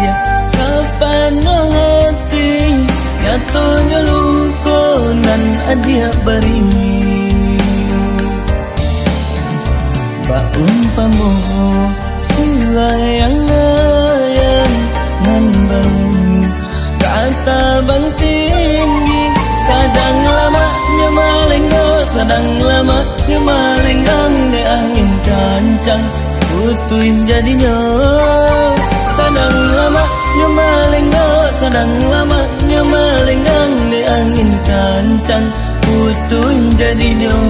rahasia sepenuh hati Nyatonya lukunan adia beri Baumpamu sila yang layan Nan baru kata bang tinggi Sadang lamaknya malenggo Sadang lamaknya malenggang Dia angin kancang Putuin jadinya lama để anh lama nyemalenggang chăng? Angin tôi Putuin đi pamo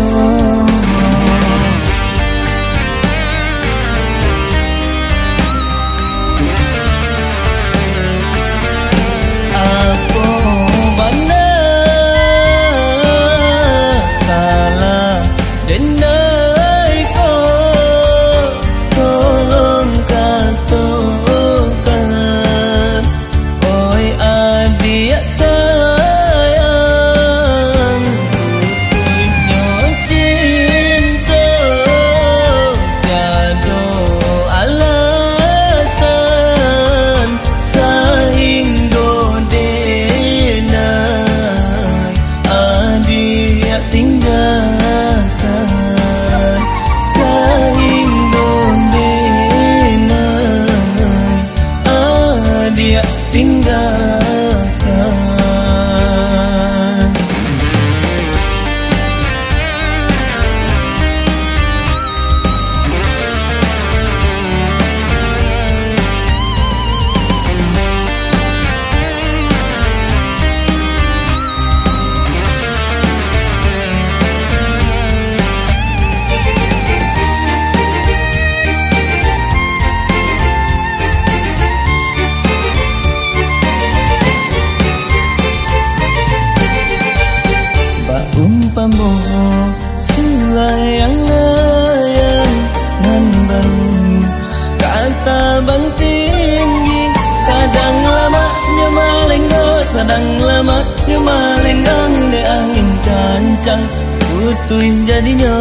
lama nyemalenggang de angin kancang putuin jadinya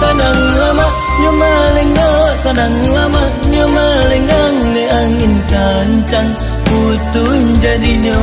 sadang lama nyemalenggo sadang lama nyemalenggang de angin kancang putuin jadinya